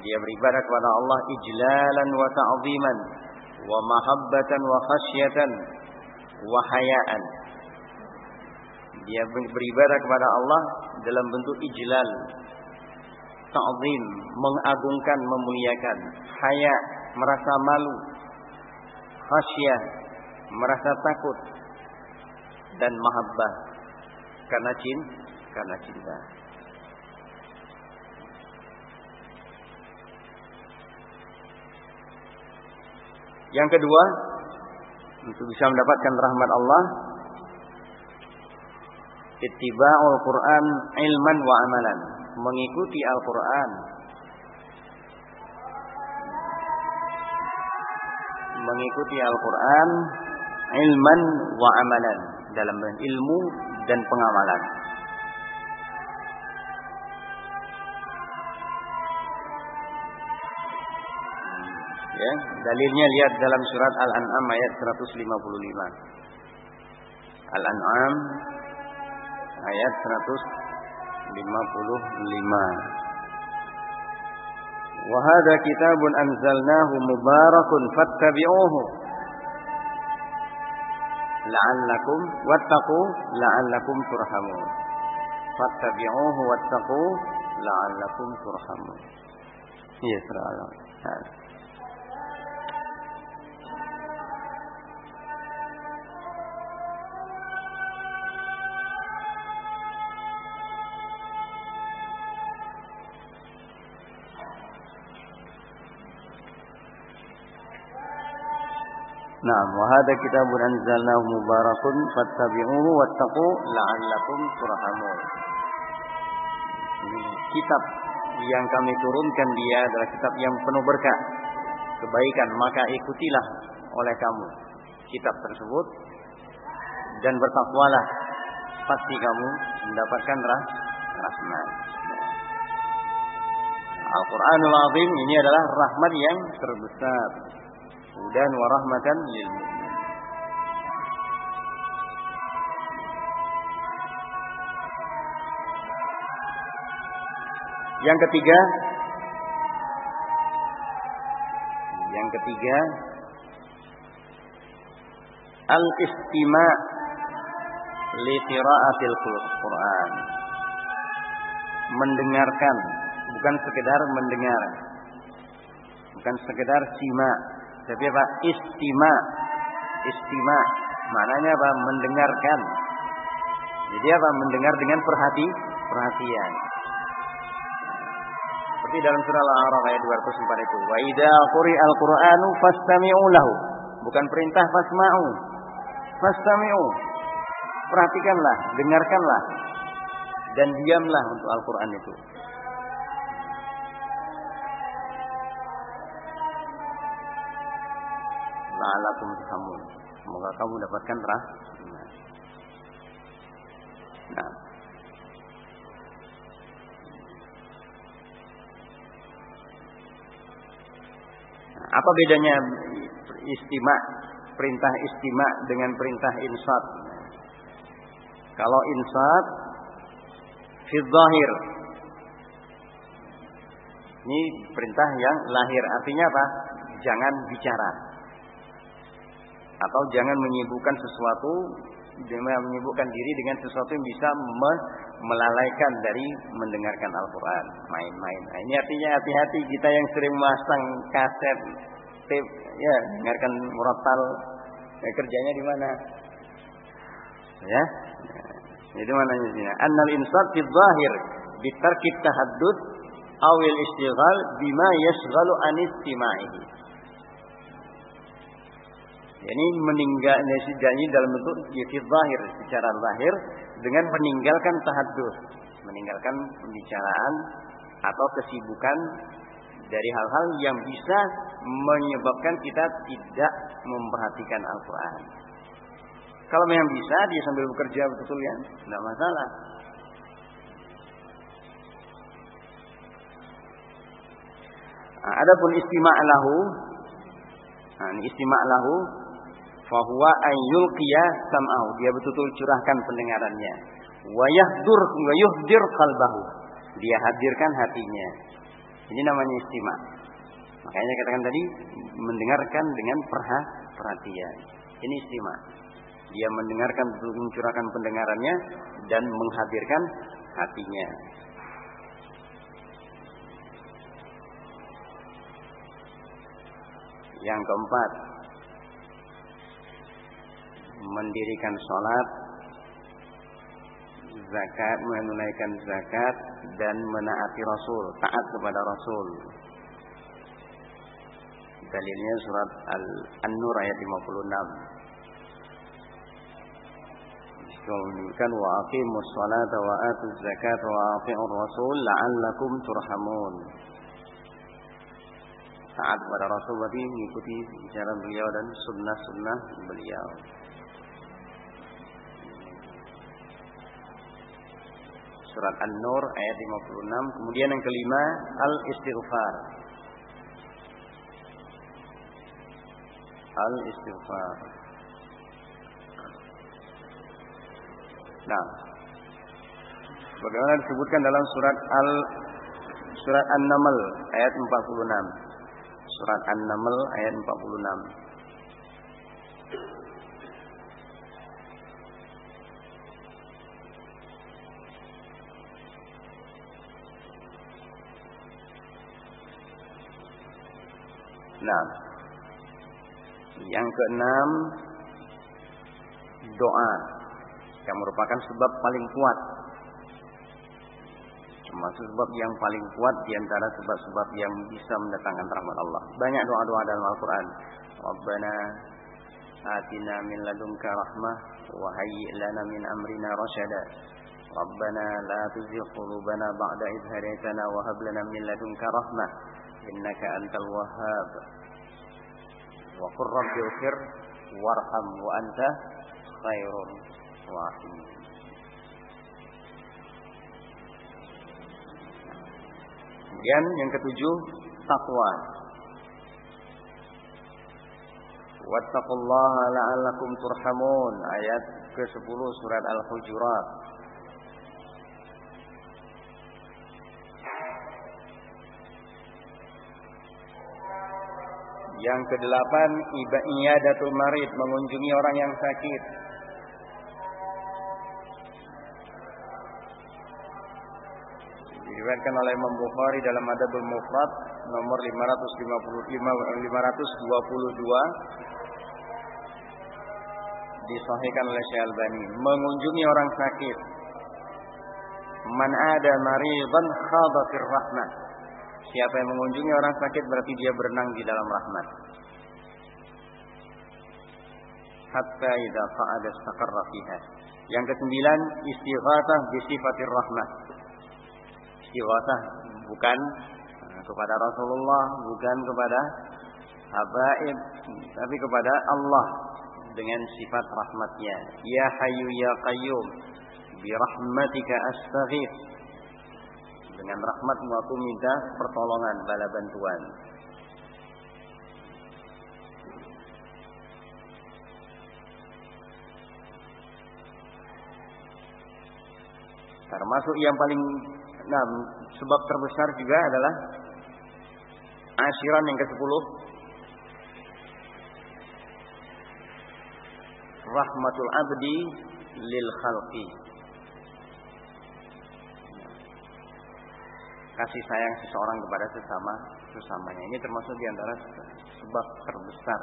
Dia beribadah kepada Allah ijlalan wa ta'ziman wa mahabbatan wa khasyatan wa hayaan. Dia beribadah kepada Allah dalam bentuk ijlal, ta'zim, mengagungkan, memuliakan, haya, merasa malu, khasyah, merasa takut, dan mahabbah karena cinta, karena cinta. Yang kedua, untuk bisa mendapatkan rahmat Allah, ittiba'ul Quran ilman wa amalan, mengikuti Al-Qur'an. Mengikuti Al-Quran ilman wa amalan. Dalam ilmu dan pengamalan. Ya, dalilnya lihat dalam surat Al-An'am ayat 155. Al-An'am ayat 155. وهذا كتاب أنزلناه مبارك فاتبعوه لعلكم واتقوا لعلكم ترحمون فاتبعوه واتقوا لعلكم ترحمون يسرع هذا Naam, wa hadha kitabun anzalnahu mubarakun fattabi'uhu wattaqu la'allakum turhamun. Kitab yang kami turunkan dia adalah kitab yang penuh berkah, kebaikan, maka ikutilah oleh kamu kitab tersebut dan bertakwalah pasti kamu mendapatkan rah rahmat. Al-Quranul Azim ini adalah rahmat yang terbesar hudan wa rahmatan lil Yang ketiga Yang ketiga Al-istima' li qiraatil Quran. Mendengarkan, bukan sekedar mendengar. Bukan sekedar simak, tapi apa? Istima. Istima. Maknanya apa? Mendengarkan. Jadi apa? Mendengar dengan perhati, perhatian. Seperti dalam surah Al-A'raf ayat 204 itu. Wa idza quri'al Qur'anu fastami'u lahu. Bukan perintah fasma'u. Fastami'u. Perhatikanlah, dengarkanlah dan diamlah untuk Al-Qur'an itu. La'allakum turhamun. Semoga kamu dapatkan rahmat. Nah. Apa bedanya istimak perintah istimak dengan perintah insat? Kalau insat fi zahir ini perintah yang lahir artinya apa? Jangan bicara atau jangan menyibukkan sesuatu dengan menyibukkan diri dengan sesuatu yang bisa me melalaikan dari mendengarkan Al-Quran main-main. Nah, ini artinya hati-hati kita yang sering masang kaset, tape, ya dengarkan murattal, ya, kerjanya di mana? Ya, itu mana sini? Annal insat fi zahir bitarki tahaddud awil istighal bima yashghalu an istima'ihi. Ini meninggal janji dalam bentuk yafid zahir secara zahir dengan meninggalkan tahadus, meninggalkan pembicaraan atau kesibukan dari hal-hal yang bisa menyebabkan kita tidak memperhatikan Al-Quran. Kalau memang bisa dia sambil bekerja betul ya, tidak masalah. Nah, adapun istimak lahu, nah, istimak lahu fahuwa an yulqiya sam'ahu. Dia betul-betul curahkan pendengarannya. Wa yahdur wa yuhdir qalbahu. Dia hadirkan hatinya. Ini namanya istima. Makanya katakan tadi mendengarkan dengan perha perhatian. Ini istima. Dia mendengarkan betul mencurahkan pendengarannya dan menghadirkan hatinya. Yang keempat, mendirikan sholat zakat, menunaikan zakat dan menaati Rasul, taat kepada Rasul. Dalilnya surat Al-Nur ayat 56 menunjukkan wa aqimus salata wa atuz zakat wa ati'ur rasul la'allakum turhamun. Taat pada Rasul berarti mengikuti cara beliau dan sunnah-sunnah beliau. Surat An-Nur ayat 56. Kemudian yang kelima al-istighfar. Al-istighfar. Nah, bagaimana disebutkan dalam surat Al surat An-Naml ayat 46. Surat An-Naml ayat 46. Nah, yang keenam doa yang merupakan sebab paling kuat. Termasuk sebab yang paling kuat di antara sebab-sebab yang bisa mendatangkan rahmat Allah. Banyak doa-doa dalam Al-Quran. Rabbana atina min ladunka rahmah wa hayyi lana min amrina rasyada. Rabbana la tuzigh qulubana ba'da idh hadaytana wa hab lana min ladunka rahmah wahhab. Wa qur rabbi ighfir warham wa anta khairun rahim. Kemudian yang ketujuh takwa. Wattaqullaha la'allakum turhamun ayat ke-10 surat Al-Hujurat. Yang kedelapan ibadatul marid mengunjungi orang yang sakit. diriwayatkan oleh Imam Bukhari dalam Adabul Mufrad nomor 555 522 disahihkan oleh Syekh Albani mengunjungi orang sakit. Man ada maridan khada fir rahmah siapa yang mengunjungi orang sakit berarti dia berenang di dalam rahmat hatta idza fa'ada istaqarra fiha yang kesembilan istighatsah bi sifatir rahmah istighosah bukan eh, kepada Rasulullah, bukan kepada habaib, tapi kepada Allah dengan sifat rahmatnya. Ya Hayyu Ya Qayyum, bi rahmatika astaghith. Dengan rahmatmu aku minta pertolongan, bala bantuan. Termasuk yang paling Nah, sebab terbesar juga adalah asyiran yang ke-10 rahmatul abdi lil khalqi kasih sayang seseorang kepada sesama sesamanya. Ini termasuk di antara sebab terbesar.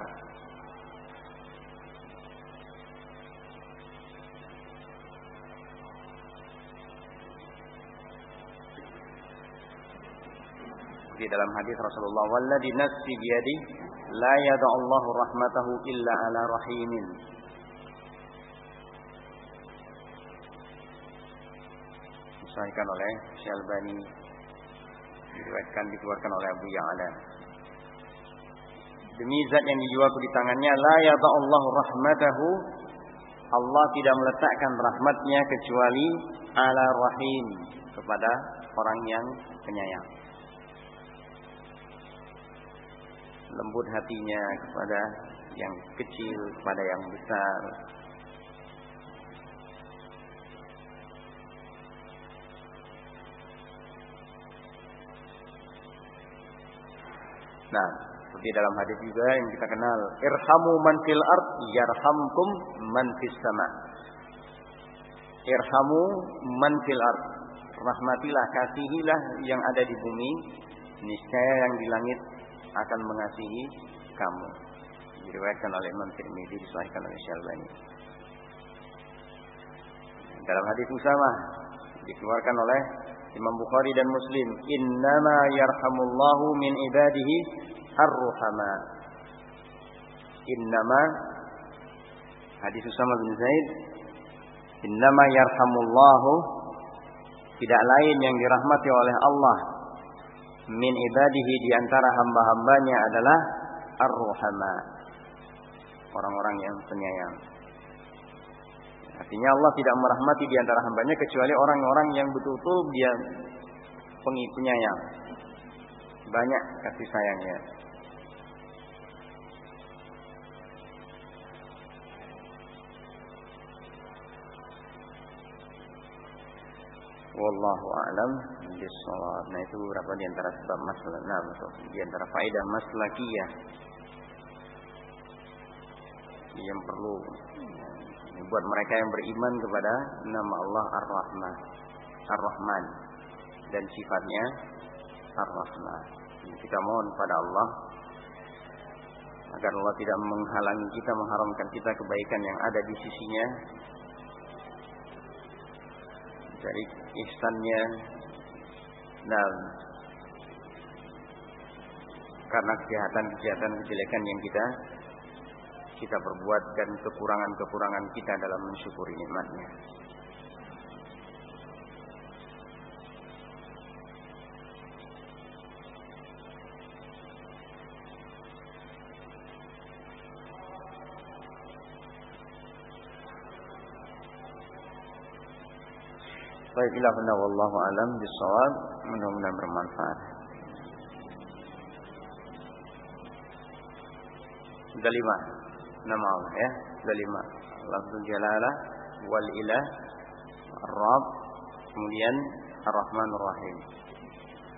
Di dalam hadis Rasulullah walladzi nafsi biyadi la yada'allahu rahmatahu illa ala rahimin. Disahihkan oleh Syalbani diriwayatkan dikeluarkan oleh Abu Ya'la demi zat yang dijual di tangannya la yada'allahu rahmatahu. Allah tidak meletakkan rahmatnya kecuali ala rahim kepada orang yang penyayang. Lembut hatinya kepada yang kecil, kepada yang besar. Nah, seperti dalam hadis juga yang kita kenal, irhamu man fil ard yarhamkum man fis sama. Irhamu man fil ard. Rahmatilah, kasihilah yang ada di bumi, niscaya yang di langit akan mengasihi kamu. Diriwayatkan oleh Imam Tirmidzi disahihkan oleh Syalbani. dalam hadis Usama dikeluarkan oleh Imam Bukhari dan Muslim, "Innama yarhamullahu min ibadihi ar-ruhama." Innama hadis Usama bin Zaid, "Innama yarhamullahu" tidak lain yang dirahmati oleh Allah min ibadihi di antara hamba-hambanya adalah ar-ruhama. Orang-orang yang penyayang. Artinya Allah tidak merahmati di antara hambanya kecuali orang-orang yang betul-betul dia penyayang. Banyak kasih sayangnya. Wallahu a'lam bishawab. Nah itu beberapa di antara sebab masalah. Nah, di antara faedah maslakiyah yang perlu buat mereka yang beriman kepada nama Allah Ar-Rahman. Ar-Rahman. Dan sifatnya Ar-Rahman. Kita mohon pada Allah agar Allah tidak menghalangi kita mengharamkan kita kebaikan yang ada di sisinya. Dari ihsannya. Dan karena kejahatan-kejahatan kejelekan yang kita kita perbuat dan kekurangan-kekurangan kita dalam mensyukuri nikmatnya. Baik, ila benar wallahu alam bisawab. Mudah-mudahan bermanfaat. Sudah lima nama Allah ya. Sudah lima. Lafzul jalalah wal ilah Rabb kemudian Ar-Rahman Ar-Rahim.